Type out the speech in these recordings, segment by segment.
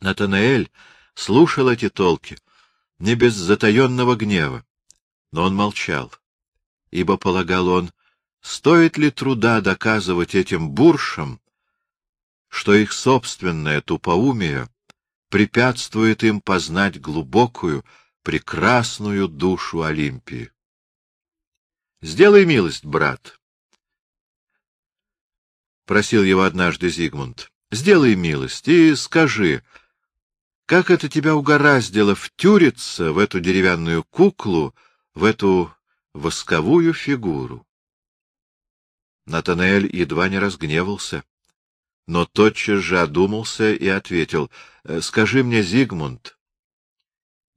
Натанаэль слушал эти толки не без затаенного гнева, но он молчал, ибо, полагал он, стоит ли труда доказывать этим буршам, что их собственное тупоумие препятствует им познать глубокую, прекрасную душу Олимпии. — Сделай милость, брат, — просил его однажды Зигмунд. — Сделай милость и скажи, как это тебя угораздило втюриться в эту деревянную куклу, в эту восковую фигуру? Натанаэль едва не разгневался, но тотчас же одумался и ответил, — Скажи мне, Зигмунд,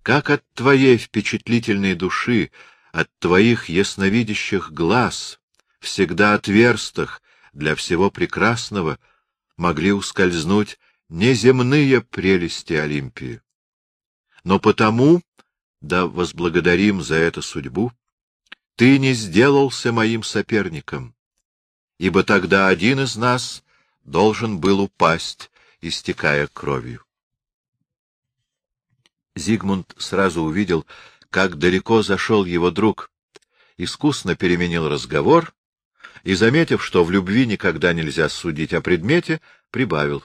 как от твоей впечатлительной души, от твоих ясновидящих глаз, всегда отверстых для всего прекрасного, могли ускользнуть неземные прелести Олимпии? Но потому, да возблагодарим за это судьбу, ты не сделался моим соперником, ибо тогда один из нас должен был упасть, истекая кровью. Зигмунд сразу увидел, как далеко зашел его друг, искусно переменил разговор и, заметив, что в любви никогда нельзя судить о предмете, прибавил.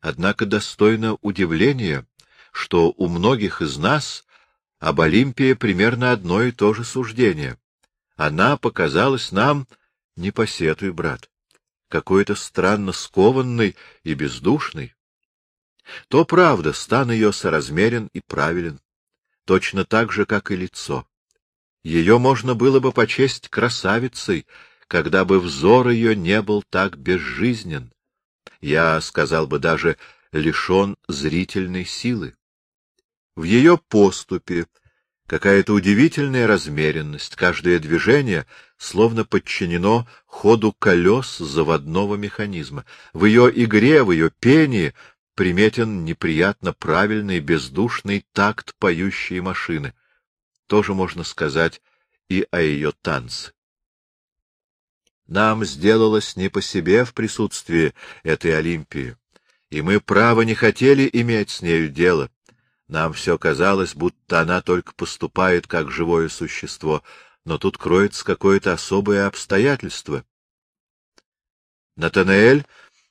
Однако достойно удивления, что у многих из нас об Олимпии примерно одно и то же суждение. Она показалась нам не посетуй, брат, какой-то странно скованный и бездушный. То правда, стан ее соразмерен и правилен, точно так же, как и лицо. Ее можно было бы почесть красавицей, когда бы взор ее не был так безжизнен. Я сказал бы даже лишен зрительной силы. В ее поступе какая-то удивительная размеренность, каждое движение словно подчинено ходу колес заводного механизма. В ее игре, в ее пении приметен неприятно правильный, бездушный такт поющей машины. Тоже можно сказать и о ее танце. Нам сделалось не по себе в присутствии этой Олимпии, и мы, право, не хотели иметь с нею дело. Нам все казалось, будто она только поступает как живое существо, но тут кроется какое-то особое обстоятельство. Натанаэль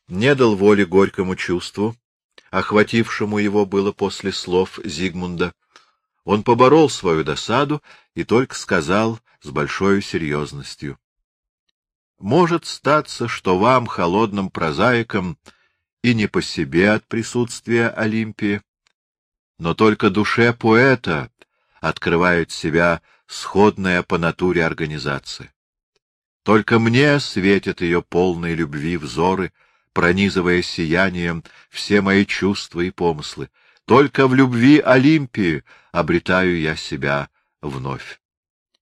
не дал воли горькому чувству, охватившему его было после слов Зигмунда. Он поборол свою досаду и только сказал с большой серьезностью. — Может статься, что вам, холодным прозаикам, и не по себе от присутствия Олимпии, но только душе поэта открывает себя сходная по натуре организация. Только мне светят ее полные любви взоры, пронизывая сиянием все мои чувства и помыслы. Только в любви Олимпии обретаю я себя вновь.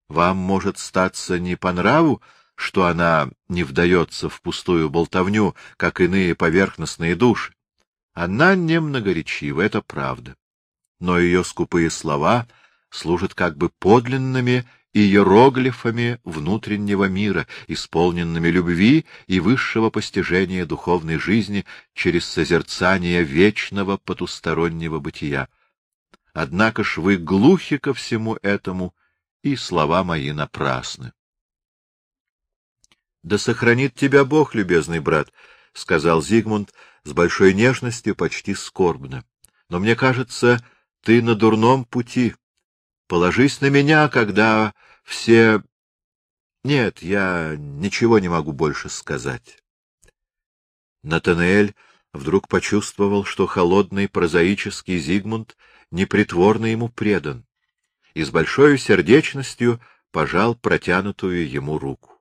Вам может статься не по нраву, что она не вдается в пустую болтовню, как иные поверхностные души. Она не многоречива, это правда но ее скупые слова служат как бы подлинными иероглифами внутреннего мира, исполненными любви и высшего постижения духовной жизни через созерцание вечного потустороннего бытия. Однако ж вы глухи ко всему этому, и слова мои напрасны. — Да сохранит тебя Бог, любезный брат, — сказал Зигмунд с большой нежностью, почти скорбно. — Но мне кажется, ты на дурном пути. Положись на меня, когда все... Нет, я ничего не могу больше сказать. Натанаэль вдруг почувствовал, что холодный прозаический Зигмунд непритворно ему предан, и с большой сердечностью пожал протянутую ему руку.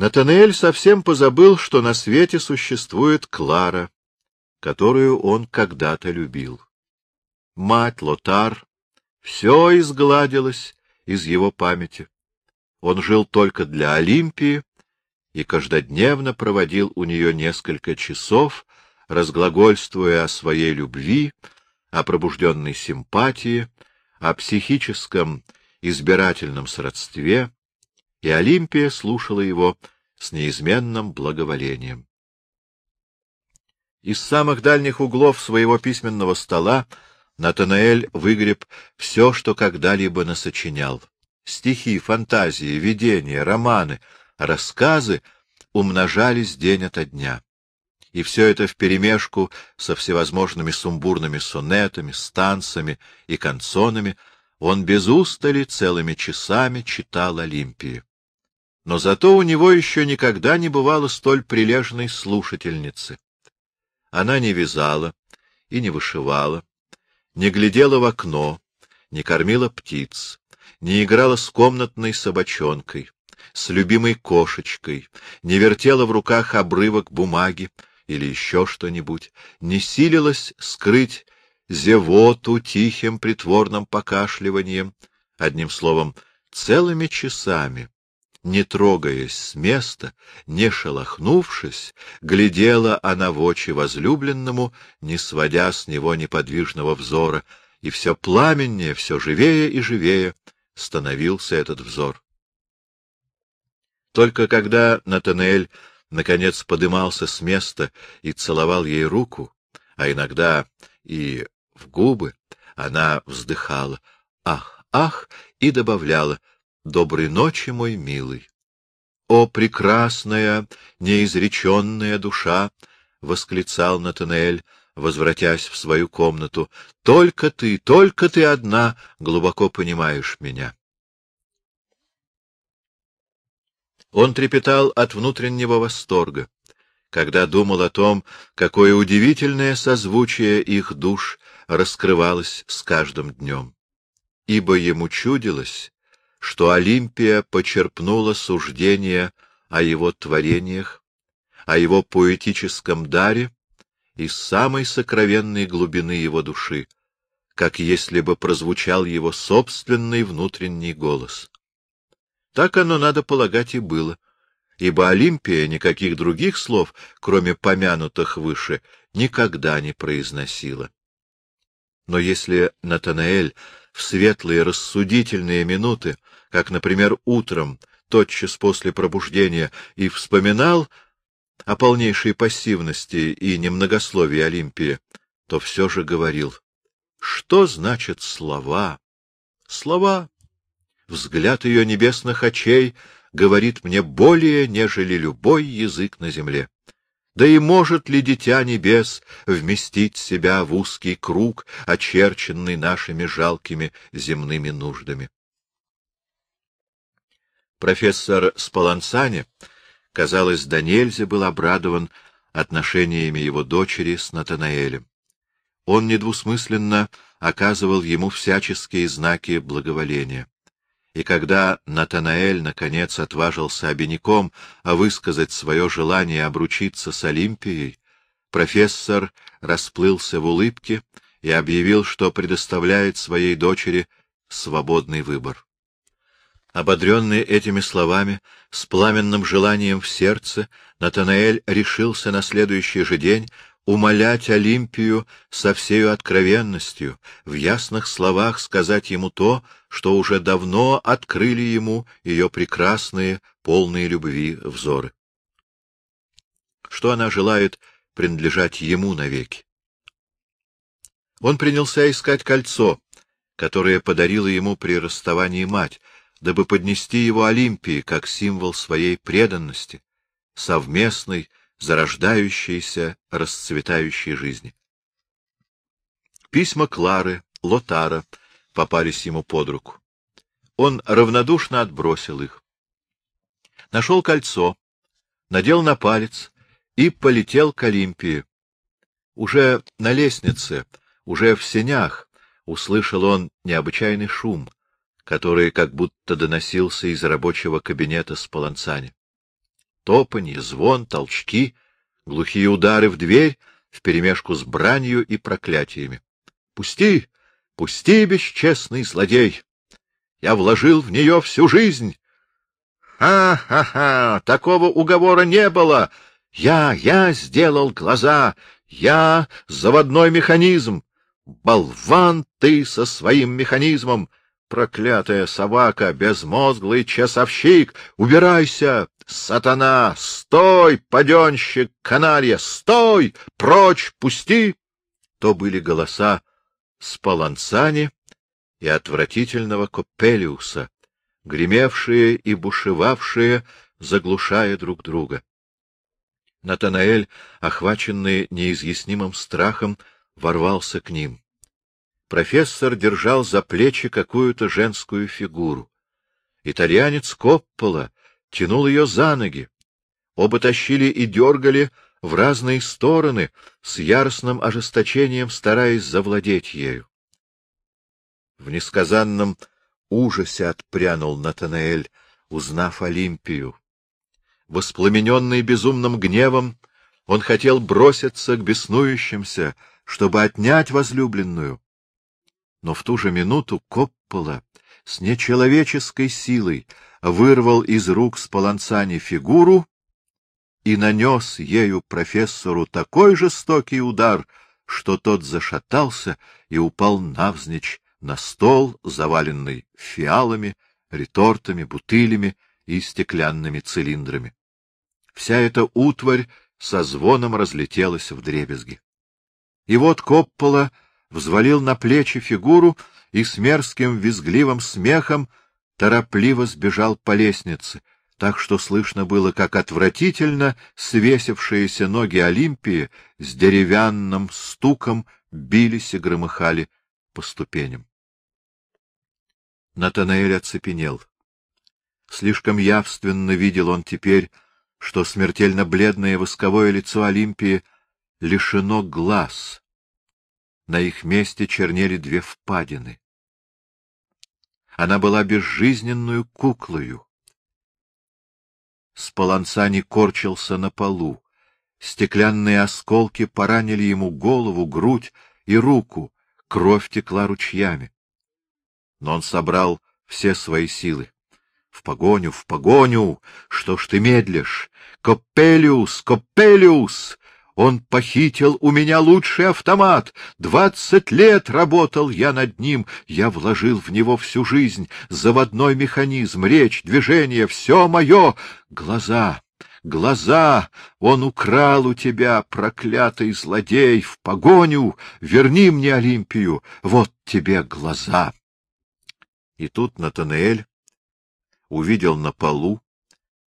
Натанаэль совсем позабыл, что на свете существует Клара, которую он когда-то любил. Мать, Лотар, все изгладилось из его памяти. Он жил только для Олимпии и каждодневно проводил у нее несколько часов, разглагольствуя о своей любви, о пробужденной симпатии, о психическом избирательном сродстве, и Олимпия слушала его с неизменным благоволением. Из самых дальних углов своего письменного стола Натанаэль выгреб все, что когда-либо насочинял. Стихи, фантазии, видения, романы, рассказы умножались день ото дня. И все это вперемешку со всевозможными сумбурными сонетами, станцами и канцонами он без устали целыми часами читал Олимпии. Но зато у него еще никогда не бывало столь прилежной слушательницы. Она не вязала и не вышивала, не глядела в окно, не кормила птиц, не играла с комнатной собачонкой, с любимой кошечкой, не вертела в руках обрывок бумаги или еще что-нибудь, не силилась скрыть зевоту тихим притворным покашливанием, одним словом, целыми часами не трогаясь с места, не шелохнувшись, глядела она в очи возлюбленному, не сводя с него неподвижного взора, и все пламеннее, все живее и живее становился этот взор. Только когда Натанель наконец подымался с места и целовал ей руку, а иногда и в губы, она вздыхала «Ах, ах!» и добавляла Доброй ночи, мой милый. О, прекрасная, неизреченная душа! — восклицал Натанель, возвратясь в свою комнату. — Только ты, только ты одна глубоко понимаешь меня. Он трепетал от внутреннего восторга, когда думал о том, какое удивительное созвучие их душ раскрывалось с каждым днем. Ибо ему чудилось, что Олимпия почерпнула суждение о его творениях, о его поэтическом даре из самой сокровенной глубины его души, как если бы прозвучал его собственный внутренний голос. Так оно, надо полагать, и было, ибо Олимпия никаких других слов, кроме помянутых выше, никогда не произносила. Но если Натанаэль в светлые рассудительные минуты как, например, утром, тотчас после пробуждения, и вспоминал о полнейшей пассивности и немногословии Олимпии, то все же говорил, что значит слова? Слова. Взгляд ее небесных очей говорит мне более, нежели любой язык на земле. Да и может ли Дитя Небес вместить себя в узкий круг, очерченный нашими жалкими земными нуждами? Профессор Спалансани, казалось, до был обрадован отношениями его дочери с Натанаэлем. Он недвусмысленно оказывал ему всяческие знаки благоволения. И когда Натанаэль, наконец, отважился обиняком высказать свое желание обручиться с Олимпией, профессор расплылся в улыбке и объявил, что предоставляет своей дочери свободный выбор. Ободренный этими словами, с пламенным желанием в сердце, Натанаэль решился на следующий же день умолять Олимпию со всею откровенностью, в ясных словах сказать ему то, что уже давно открыли ему ее прекрасные, полные любви взоры. Что она желает принадлежать ему навеки. Он принялся искать кольцо, которое подарила ему при расставании мать, дабы поднести его Олимпии как символ своей преданности, совместной, зарождающейся, расцветающей жизни. Письма Клары, Лотара попались ему под руку. Он равнодушно отбросил их. Нашел кольцо, надел на палец и полетел к Олимпии. Уже на лестнице, уже в сенях услышал он необычайный шум который как будто доносился из рабочего кабинета с полонцани. Топанье, звон, толчки, глухие удары в дверь вперемешку с бранью и проклятиями. — Пусти! Пусти, бесчестный злодей! Я вложил в нее всю жизнь! Ха-ха-ха! Такого уговора не было! Я, я сделал глаза! Я — заводной механизм! Болван ты со своим механизмом! Проклятая собака, безмозглый часовщик! Убирайся! сатана! Стой, паденщик, каналья! Стой! Прочь! Пусти! То были голоса Спалансани и отвратительного Копелиуса, гремевшие и бушевавшие, заглушая друг друга. Натанаэль, охваченный неизъяснимым страхом, ворвался к ним. Профессор держал за плечи какую-то женскую фигуру. Итальянец Коппола тянул ее за ноги. Оба тащили и дергали в разные стороны, с яростным ожесточением стараясь завладеть ею. В несказанном ужасе отпрянул Натанаэль, узнав Олимпию. Воспламененный безумным гневом, он хотел броситься к беснующимся, чтобы отнять возлюбленную. Но в ту же минуту Коппола с нечеловеческой силой вырвал из рук Спаланцани фигуру и нанес ею профессору такой жестокий удар, что тот зашатался и упал навзничь на стол, заваленный фиалами, ретортами, бутылями и стеклянными цилиндрами. Вся эта утварь со звоном разлетелась в дребезги. И вот Коппола взвалил на плечи фигуру и с мерзким визгливым смехом торопливо сбежал по лестнице, так что слышно было, как отвратительно свесившиеся ноги Олимпии с деревянным стуком бились и громыхали по ступеням. Натанаэль оцепенел. Слишком явственно видел он теперь, что смертельно бледное восковое лицо Олимпии лишено глаз, на их месте чернели две впадины. Она была безжизненную куклою. Спаланцани корчился на полу. Стеклянные осколки поранили ему голову, грудь и руку, кровь текла ручьями. Но он собрал все свои силы. В погоню, в погоню! Что ж ты медлишь? Копелиус, Копелиус! Он похитил у меня лучший автомат. Двадцать лет работал я над ним. Я вложил в него всю жизнь. Заводной механизм, речь, движение — все мое. Глаза, глаза! Он украл у тебя, проклятый злодей, в погоню. Верни мне Олимпию. Вот тебе глаза. И тут Натанаэль увидел на полу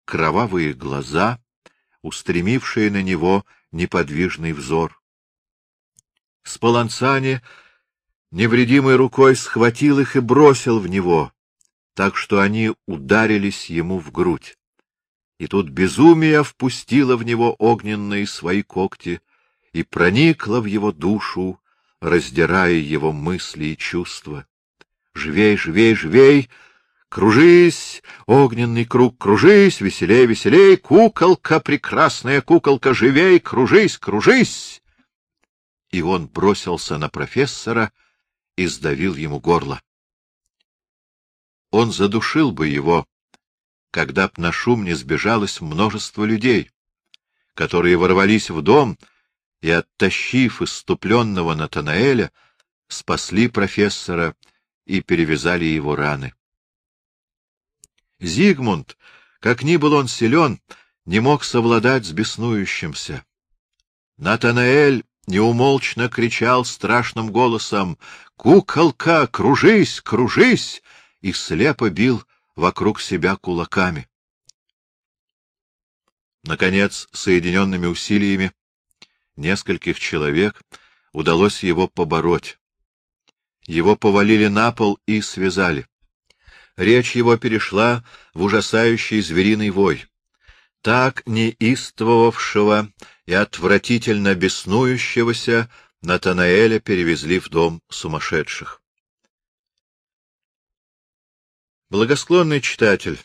кровавые глаза, устремившие на него неподвижный взор. Спаланцани невредимой рукой схватил их и бросил в него, так что они ударились ему в грудь. И тут безумие впустило в него огненные свои когти и проникло в его душу, раздирая его мысли и чувства. Живей, живей, живей! Кружись, огненный круг, кружись, веселей, веселей, куколка, прекрасная куколка, живей, кружись, кружись! И он бросился на профессора и сдавил ему горло. Он задушил бы его, когда б на шум не сбежалось множество людей, которые ворвались в дом и, оттащив иступленного Натанаэля, спасли профессора и перевязали его раны. Зигмунд, как ни был он силен, не мог совладать с беснующимся. Натанаэль неумолчно кричал страшным голосом «Куколка, кружись, кружись!» и слепо бил вокруг себя кулаками. Наконец, соединенными усилиями нескольких человек удалось его побороть. Его повалили на пол и связали речь его перешла в ужасающий звериный вой. Так неистовавшего и отвратительно беснующегося Натанаэля перевезли в дом сумасшедших. Благосклонный читатель,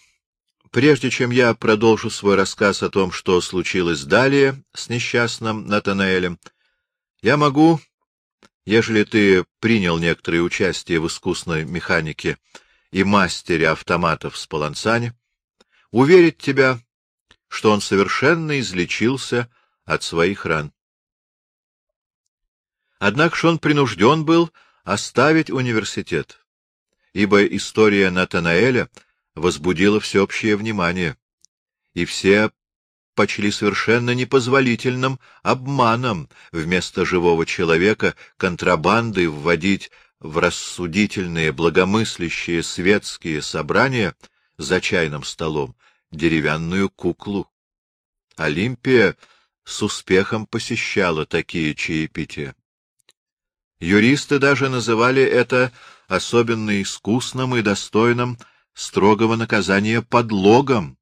прежде чем я продолжу свой рассказ о том, что случилось далее с несчастным Натанаэлем, я могу, ежели ты принял некоторое участие в искусной механике и мастере автоматов с Полансане, уверить тебя, что он совершенно излечился от своих ран. Однако ж он принужден был оставить университет, ибо история Натанаэля возбудила всеобщее внимание, и все почли совершенно непозволительным обманом вместо живого человека контрабандой вводить в рассудительные, благомыслящие светские собрания за чайным столом деревянную куклу. Олимпия с успехом посещала такие чаепития. Юристы даже называли это особенно искусным и достойным строгого наказания подлогом,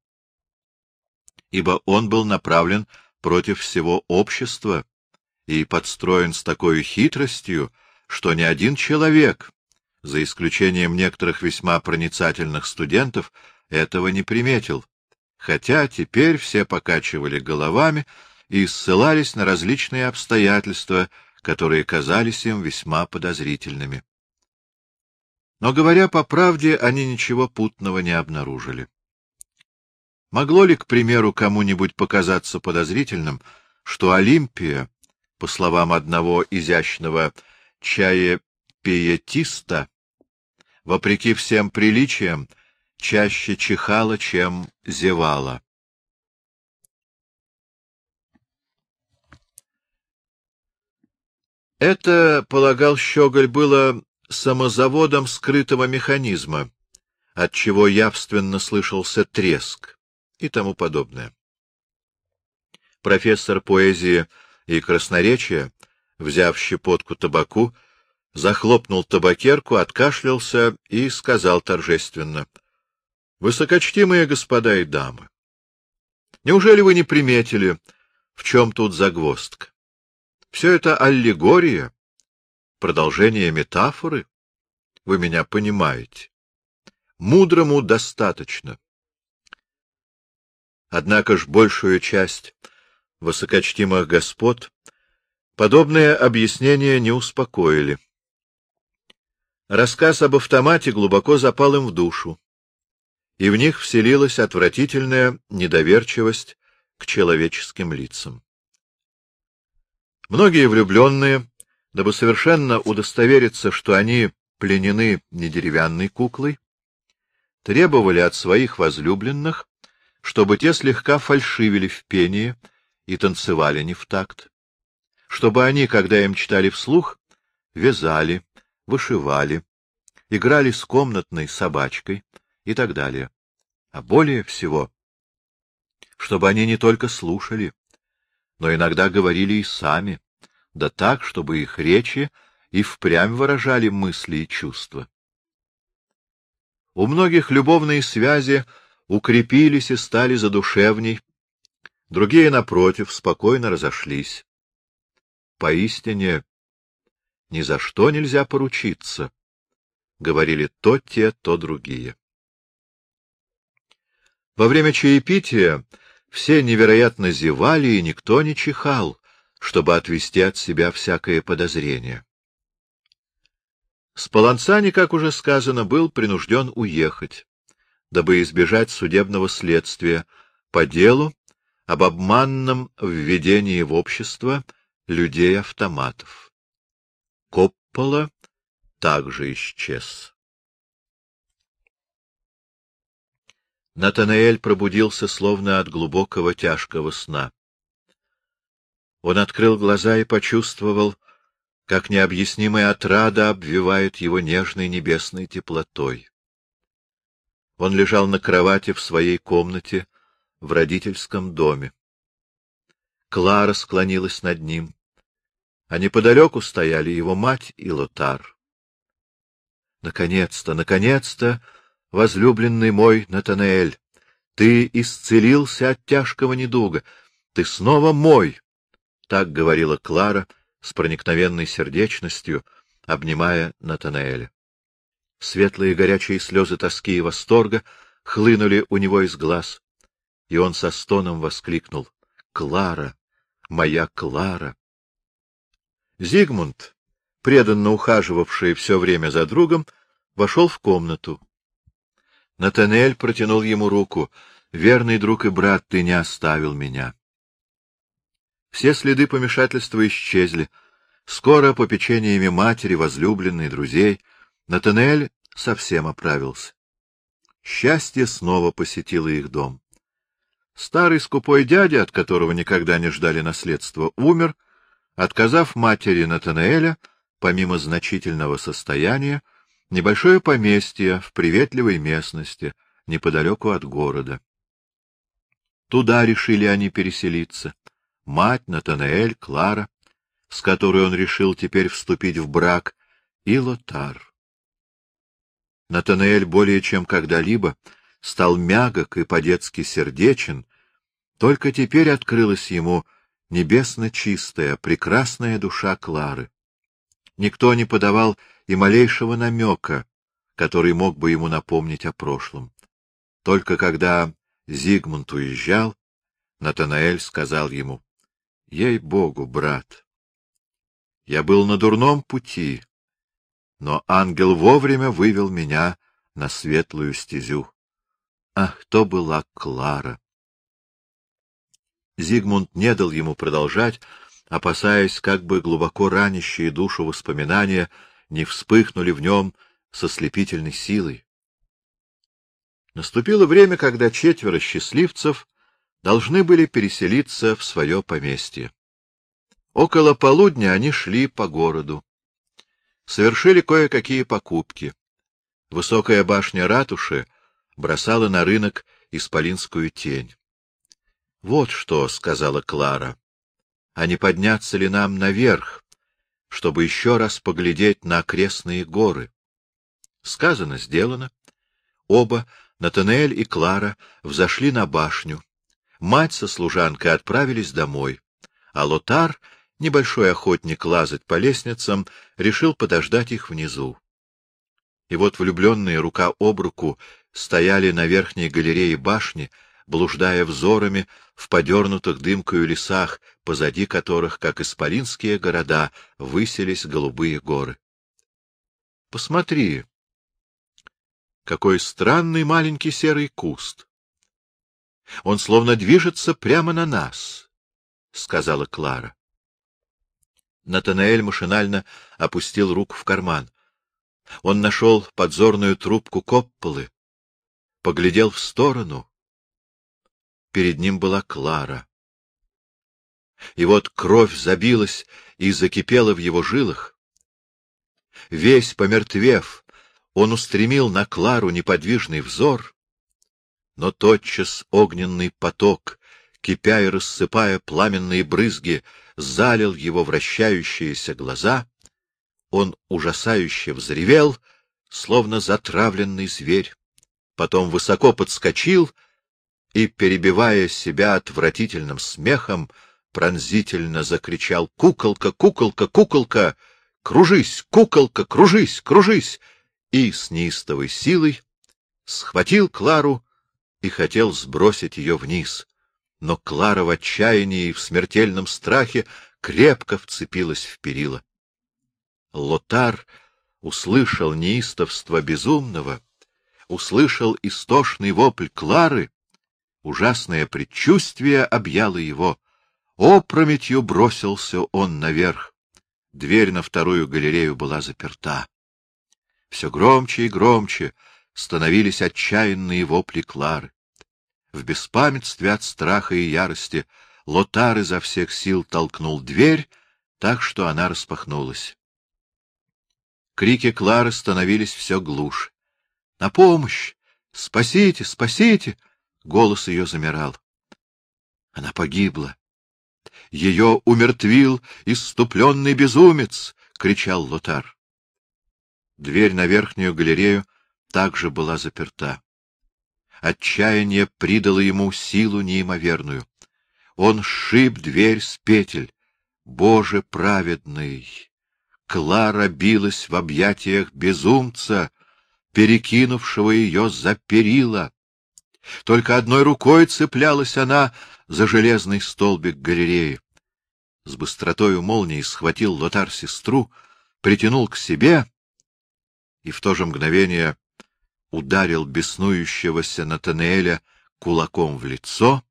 ибо он был направлен против всего общества и подстроен с такой хитростью, что ни один человек, за исключением некоторых весьма проницательных студентов, этого не приметил, хотя теперь все покачивали головами и ссылались на различные обстоятельства, которые казались им весьма подозрительными. Но, говоря по правде, они ничего путного не обнаружили. Могло ли, к примеру, кому-нибудь показаться подозрительным, что Олимпия, по словам одного изящного чаепиетиста, вопреки всем приличиям, чаще чихала, чем зевала? Это, полагал Щеголь, было самозаводом скрытого механизма, от чего явственно слышался треск и тому подобное. Профессор поэзии и красноречия, взяв щепотку табаку, захлопнул табакерку, откашлялся и сказал торжественно. — Высокочтимые господа и дамы, неужели вы не приметили, в чем тут загвоздка? Все это аллегория, продолжение метафоры. Вы меня понимаете. Мудрому достаточно. Однако ж большую часть высокочтимых господ подобные объяснения не успокоили. Рассказ об автомате глубоко запал им в душу, и в них вселилась отвратительная недоверчивость к человеческим лицам. Многие влюбленные, дабы совершенно удостовериться, что они пленены не деревянной куклой, требовали от своих возлюбленных, чтобы те слегка фальшивили в пении и танцевали не в такт, чтобы они, когда им читали вслух, вязали, вышивали, играли с комнатной собачкой и так далее. А более всего, чтобы они не только слушали, но иногда говорили и сами, да так, чтобы их речи и впрямь выражали мысли и чувства. У многих любовные связи укрепились и стали задушевней, другие, напротив, спокойно разошлись. Поистине, ни за что нельзя поручиться, — говорили то те, то другие. Во время чаепития все невероятно зевали, и никто не чихал, чтобы отвести от себя всякое подозрение. Спаланцани, как уже сказано, был принужден уехать, дабы избежать судебного следствия по делу об обманном введении в общество людей-автоматов. Коппола также исчез. Натанаэль пробудился словно от глубокого тяжкого сна. Он открыл глаза и почувствовал, как необъяснимая отрада обвивает его нежной небесной теплотой. Он лежал на кровати в своей комнате в родительском доме. Клара склонилась над ним, а неподалеку стояли его мать и Лотар. Наконец-то, наконец-то возлюбленный мой Натанаэль, ты исцелился от тяжкого недуга, ты снова мой, — так говорила Клара с проникновенной сердечностью, обнимая Натанаэля. Светлые горячие слезы тоски и восторга хлынули у него из глаз, и он со стоном воскликнул — Клара, моя Клара! Зигмунд, преданно ухаживавший все время за другом, вошел в комнату. Натанель протянул ему руку. — Верный друг и брат, ты не оставил меня. Все следы помешательства исчезли. Скоро, по печеньями матери, возлюбленной, друзей, Натанель совсем оправился. Счастье снова посетило их дом. Старый скупой дядя, от которого никогда не ждали наследства, умер, отказав матери Натанаэля, помимо значительного состояния, небольшое поместье в приветливой местности, неподалеку от города. Туда решили они переселиться. Мать, Натанаэль, Клара, с которой он решил теперь вступить в брак, и Лотар. Натанаэль более чем когда-либо стал мягок и по-детски сердечен, только теперь открылась ему небесно чистая, прекрасная душа Клары. Никто не подавал и малейшего намека, который мог бы ему напомнить о прошлом. Только когда Зигмунд уезжал, Натанаэль сказал ему, — Ей-богу, брат, я был на дурном пути, но ангел вовремя вывел меня на светлую стезю. Ах, то была Клара! Зигмунд не дал ему продолжать, опасаясь, как бы глубоко ранящие душу воспоминания не вспыхнули в нем со слепительной силой. Наступило время, когда четверо счастливцев должны были переселиться в свое поместье. Около полудня они шли по городу. Совершили кое-какие покупки. Высокая башня ратуши бросала на рынок исполинскую тень. — Вот что, — сказала Клара, — а не подняться ли нам наверх, чтобы еще раз поглядеть на окрестные горы? Сказано, сделано. Оба Натанель и Клара взошли на башню. Мать со служанкой отправились домой, а Лотар, небольшой охотник лазать по лестницам, решил подождать их внизу. И вот влюбленные рука об руку стояли на верхней галерее башни, блуждая взорами в подернутых дымкою лесах, позади которых, как исполинские города, высились голубые горы. — Посмотри, какой странный маленький серый куст! Он словно движется прямо на нас, — сказала Клара. Натанаэль машинально опустил руку в карман. Он нашел подзорную трубку Копполы, поглядел в сторону. Перед ним была Клара. И вот кровь забилась и закипела в его жилах. Весь помертвев, он устремил на Клару неподвижный взор, но тотчас огненный поток, кипя и рассыпая пламенные брызги, залил его вращающиеся глаза, он ужасающе взревел, словно затравленный зверь, потом высоко подскочил и, перебивая себя отвратительным смехом, пронзительно закричал «Куколка, куколка, куколка! Кружись, куколка, кружись, кружись!» и с неистовой силой схватил Клару и хотел сбросить ее вниз. Но Клара в отчаянии и в смертельном страхе крепко вцепилась в перила. Лотар услышал неистовство безумного, услышал истошный вопль Клары, ужасное предчувствие объяло его. Опрометью бросился он наверх. Дверь на вторую галерею была заперта. Все громче и громче становились отчаянные вопли Клары. В беспамятстве от страха и ярости Лотар изо всех сил толкнул дверь, так что она распахнулась. Крики Клары становились все глуше. — На помощь! Спасите! Спасите! Голос ее замирал. Она погибла. Ее умертвил иступленный безумец! — кричал Лотар. Дверь на верхнюю галерею также была заперта. Отчаяние придало ему силу неимоверную. Он сшиб дверь с петель. Боже праведный! Клара билась в объятиях безумца, перекинувшего ее за перила. Только одной рукой цеплялась она за железный столбик галереи. С быстротою молнии схватил Лотар сестру, притянул к себе и в то же мгновение ударил беснующегося Натанеэля кулаком в лицо,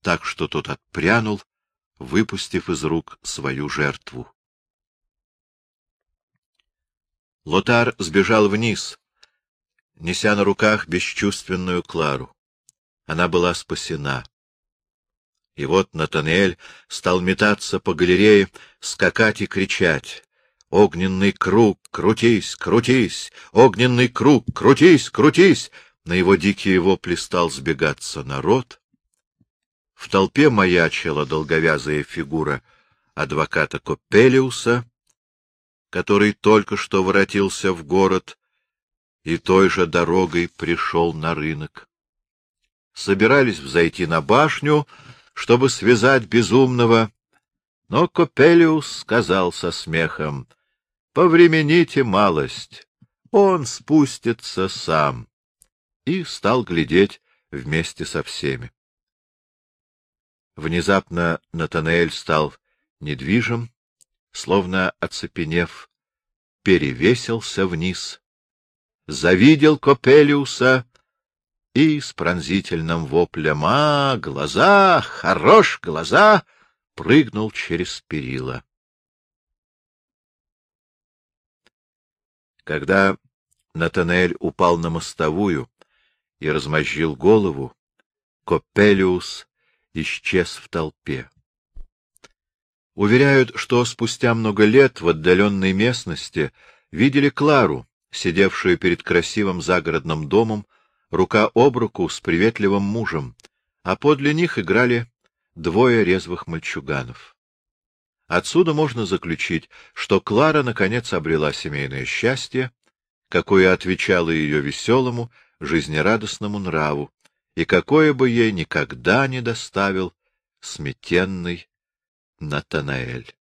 так что тот отпрянул, выпустив из рук свою жертву. Лотар сбежал вниз, неся на руках бесчувственную Клару. Она была спасена. И вот Натанель стал метаться по галерее, скакать и кричать. «Огненный круг, крутись, крутись! Огненный круг, крутись, крутись!» На его дикие вопли стал сбегаться народ. В толпе маячила долговязая фигура адвоката Копелиуса, который только что воротился в город и той же дорогой пришел на рынок. Собирались взойти на башню, чтобы связать безумного, но Копелиус сказал со смехом, — Повремените малость, он спустится сам, и стал глядеть вместе со всеми. Внезапно Натанаэль стал недвижим, словно оцепенев, перевесился вниз, завидел Копелиуса и с пронзительным воплем «А, глаза! Хорош глаза!» прыгнул через перила. Когда Натанель упал на мостовую и размозжил голову, Копелиус исчез в толпе. Уверяют, что спустя много лет в отдаленной местности видели Клару, сидевшую перед красивым загородным домом, рука об руку с приветливым мужем, а подле них играли двое резвых мальчуганов. Отсюда можно заключить, что Клара наконец обрела семейное счастье, какое отвечало ее веселому, жизнерадостному нраву, и какое бы ей никогда не доставил сметенный Натанаэль.